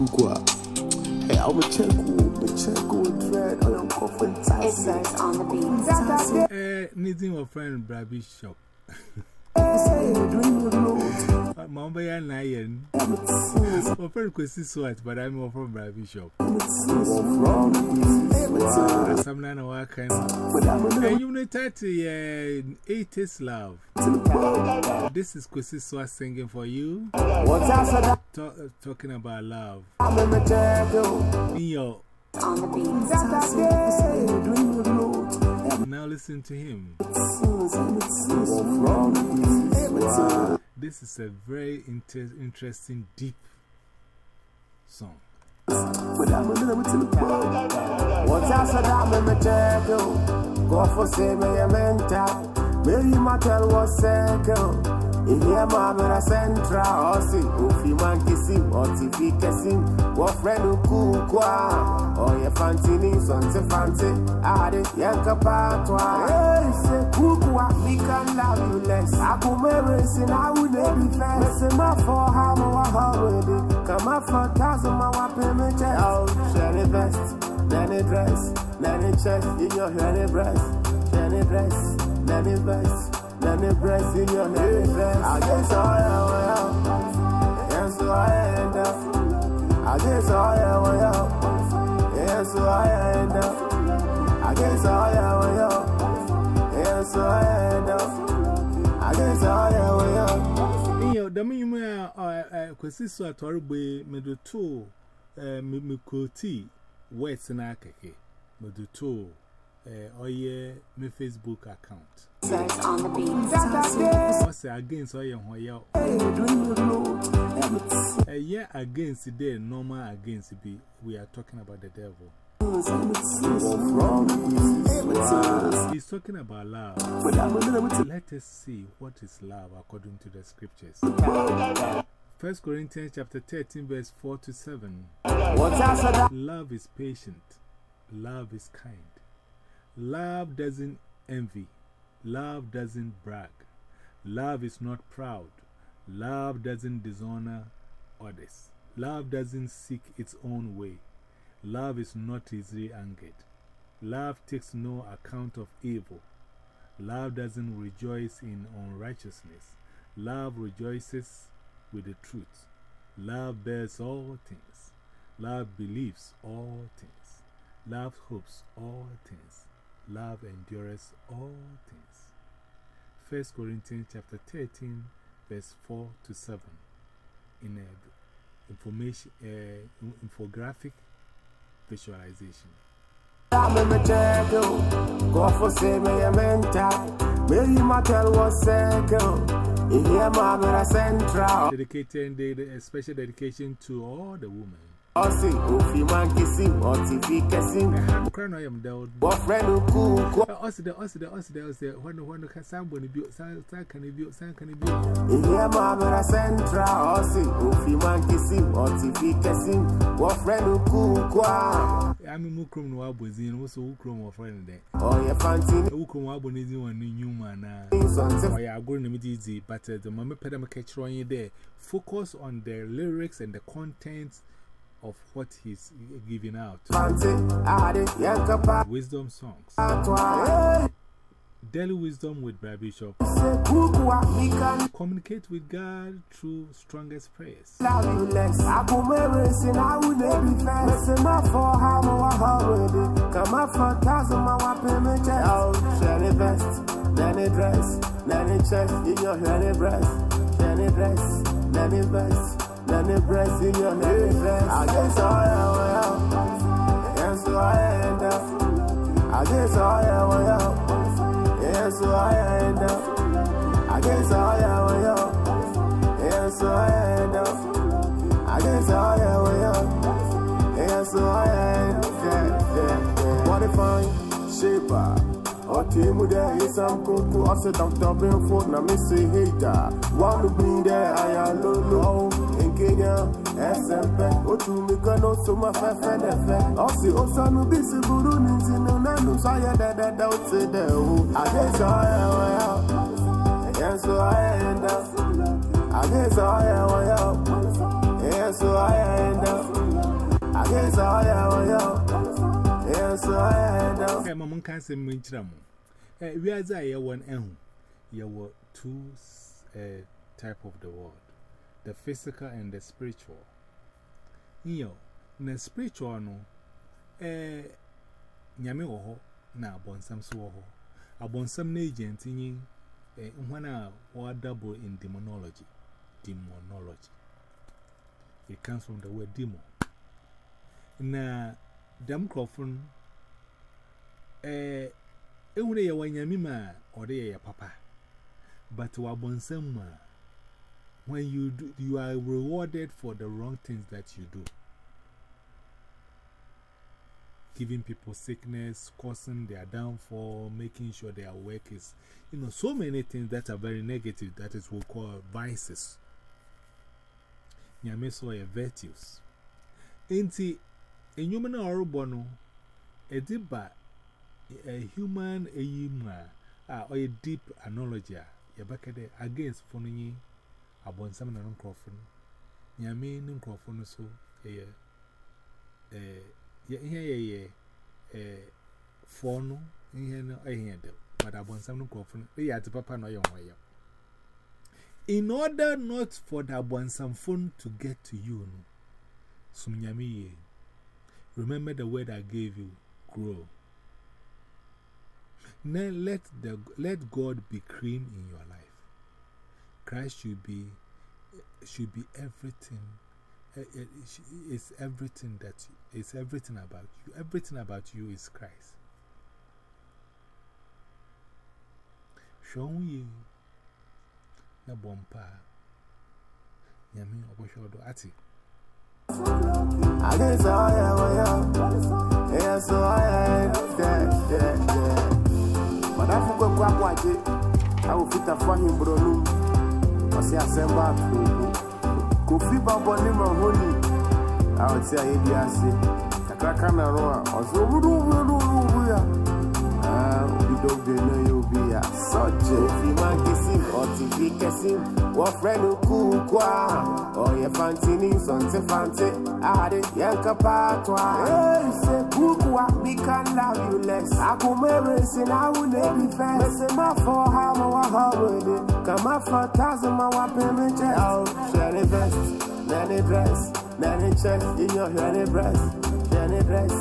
kukua. Hey, I'm a check who, me check who dread, I am coughing It tight. says on the beat. Eh, needing a friend, Brad Bishop. Mamba ya na yen. I'm a sins, My friend see sweat, but I'm more from Brad Bishop. Some nana work and. And you know, 30 uh, 80s love. This is Kwesi Swa singing for you, talk, uh, talking about love. Load. now listen to him. This is a very inter interesting, deep song. But I'm a little to the ball. What's I said, I'm in the jail. Go for say, me a mental. Maybe my tell was circle. Ihe ma bera central osi ofi man kisim otifi kesim wo friend ku kwa oye fantini sonte fante ade yanka patwa hey say ku kwa we can love you less aku mere sin I would be first say my for how mo already come up for thousand my wa payment check oh share it best then it dress it chest in your hair breast it dress it vest then it breast in your hair dress I guess I am yes I end up. I guess I am yes I end up. I guess I am yes I end up. I guess I am In your, the minimum, uh, Kwesi Swa Torbe, me do two, uh, me me quote words in Akake, me do two, uh, oye, me Facebook account. Says on the beat. What's against oye, a year against the day, normal against be, we are talking about the devil. He's talking about love. Let us see what is love according to the scriptures. 1 Corinthians chapter 13, verse 4 to 7. Love is patient. Love is kind. Love doesn't envy. Love doesn't brag. Love is not proud. Love doesn't dishonor others. Love doesn't seek its own way. Love is not easily angered. Love takes no account of evil. Love doesn't rejoice in unrighteousness. Love rejoices with the truth. Love bears all things. Love believes all things. Love hopes all things. Love endures all things. 1 Corinthians chapter 13, verse 4 to 7. In a information, uh, infographic visualization. I'm in the jail. Go for say me a mental. Maybe my tell was circle. Ihe ma bera central. Dedicating the, the special dedication to all the women. Osi ofi man kisim otifi kesim. I'm crying, I am down. Wo friend ku kwa. Also, the also, the also, the also, when when can somebody be, some can be, some can be. Ihe ma bera central. Osi ofi man kisim otifi kesim. Wo friend ku kwa. I'm a mukrum no abozin, also ukrum of friend there. Oye fantini Ukrum abonizin one new man. sonte Or ya going to meet easy, but the moment pedam catch on you there, focus on the lyrics and the contents of what he's giving out. Wisdom songs. Daily wisdom with Brad Bishop. Communicate with God through strongest prayers. it dress. Vest. In your hair dress. I guess I am. Yes, I end up. I guess I am. Yes, I end up. I guess I am. Yes, I end up. I guess I am. Yes, I yeah, yeah. What if I shaper? Okay, mu there is some cocoa. I said, Dr. Benford, now me say, hey, da. Want to be there? kenya ẹsẹpẹ otu mi kan ló so mọ fẹfẹ dẹfẹ ọsì ó bí siburu ní tinú lẹnu. Sọyẹ dẹdẹdẹ ó ti dẹ o. Àdéhùn ọyẹ wọn ẹyẹ sọ ọyẹ yẹn dá. Àdéhùn ọyẹ wọn ẹyẹ sọ ọyẹ yẹn dá. Àdéhùn ọyẹ wọn ẹyẹ sọ ọyẹ yẹn dá. ẹ mọ̀ mú ká ṣe mú ìjìrà mu ẹ wíwájú àyẹ̀wò ẹ̀hún yẹ̀wò two uh, type of the world. The physical and the spiritual. You know, the spiritual, no, eh, Yami oho, na bonsam so oho. A bonsam agent in eh, I or double in demonology. Demonology. It comes from the word demo. Na, them crofon, eh, Ewe ya wanyamima or ya papa, but wabonsam ma when you do, you are rewarded for the wrong things that you do. Giving people sickness, causing their downfall, making sure their work is, you know, so many things that are very negative that is what we call vices. Nyame so a virtues. Enti, a human or bono, a deep a human a yima, or a deep analogy, yabakade against phony abonsam na nkrofo no. Nyame ne nkrofo no so ye eh ihe ye ye eh fo no ihe no ihe de but abonsam no nkrofo no ye ate papa no ye hoye in order not for the abonsam phone to get to you no sum nyame ye remember the word i gave you grow. Then let the let god be cream in your life Christ should be, should be everything. Eh, eh, it's everything that it's everything about you. Everything about you is Christ. Show you na bompa. Yami oboshodo ati. I guess I am. Yeah, so I am. Yeah, yeah, yeah. I forgot what I did. I will a bro. ɔsi asɛm ba akooko kofi babɔ ne ma honi a ɔte a yɛ bi ase kakraka na ɛro a ɔsɛ owuruwuruwuru ya. Kesim. Wɔfrɛ no kuku a. Ɔyɛ fantini fante. Ade yɛn kapa ato a. Ee, se kuku a, we can love you less. I Akumere si na awu na ebi fɛ. Mese ma fɔ ha ma wa ha wele. Kama fɔ tazi ma wa pɛmɛ jɛ. Yaw, shɛni vest, nani dress, nani check, iyɔ shɛni breast, shɛni dress,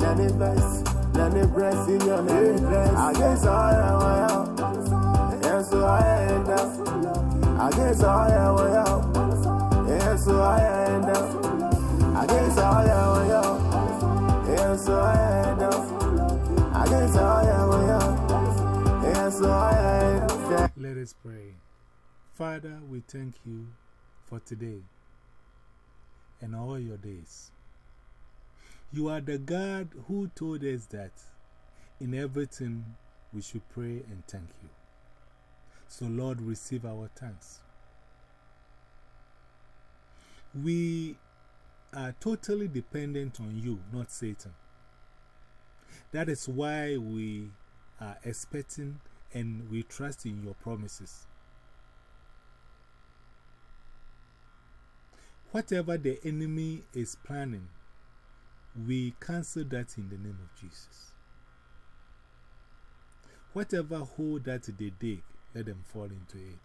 nani vest, nani breast, iyɔ nani dress. Agesa ɔyɛ wɔyɔ, yɛnso ɔyɛ ɛda. Let us pray. Father, we thank you for today and all your days. You are the God who told us that in everything we should pray and thank you. So, Lord, receive our thanks. We are totally dependent on you, not Satan. That is why we are expecting and we trust in your promises. Whatever the enemy is planning, we cancel that in the name of Jesus. Whatever hole that they dig, let them fall into it.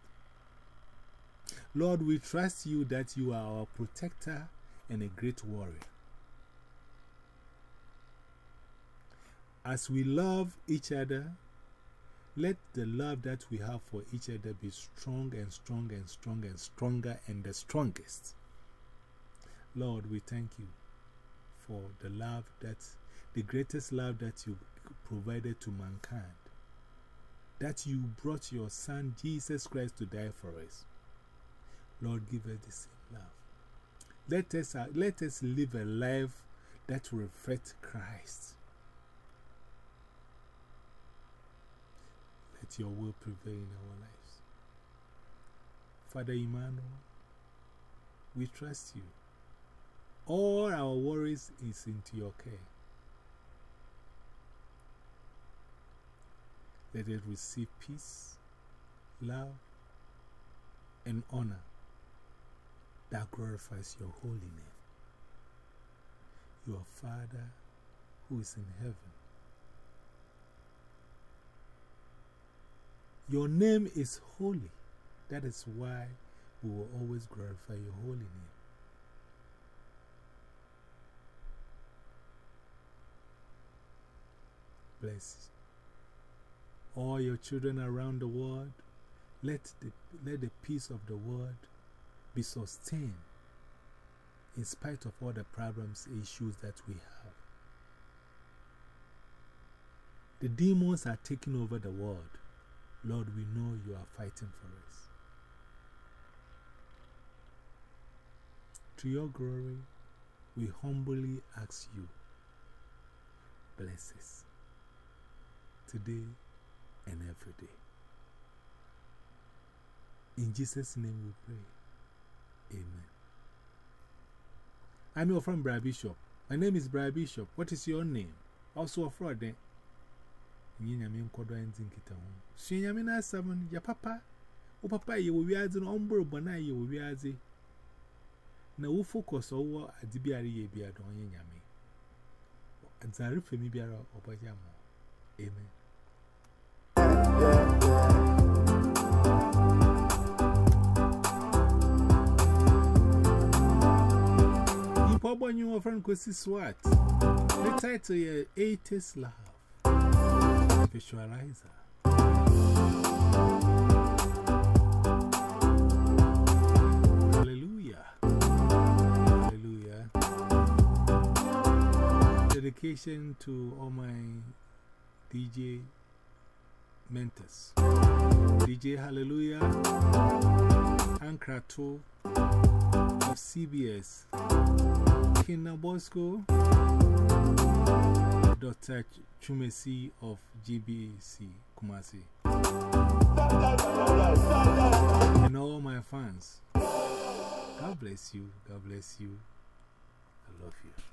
Lord, we trust you that you are our protector and a great warrior. As we love each other, let the love that we have for each other be strong and strong and strong and stronger and the strongest. Lord, we thank you for the love that, the greatest love that you provided to mankind. That you brought your Son, Jesus Christ, to die for us. Lord, give us the same love. Let us, uh, let us live a life that reflects Christ. Let your will prevail in our lives. Father Emmanuel, we trust you. All our worries is into your care. that they receive peace, love, and honor that glorifies your holy name. Your Father who is in heaven. Your name is holy. That is why we will always glorify your holy name. Bless all your children around the world. Let the, let the peace of the world be sustained in spite of all the problems, issues that we have. The demons are taking over the world. Lord, we know you are fighting for us. To your glory, we humbly ask you, bless us today and every day. In Jesus' name we pray. Amen. I'm your friend Brad Bishop. My name is Brad Bishop. What is your name? Also a fraud then. Yinyame nkodo enti nkita ho. Sunyame na asam ya papa. O papa ye wo wiaze no ombro bona ye wo wiaze. Na wo focus owo adibiare ye bia don. Anzare femi biara obaja mo. Amen. Nipa bonyi wo friend Kosi Swat. The title is 80s Love. Visualizer. Hallelujah. Hallelujah. Dedication to all my DJ mentors. DJ Hallelujah, Ankrato of CBS, Kina Bosco, Dr. Chumesi of GBC Kumasi, and all my fans. God bless you. God bless you. I love you.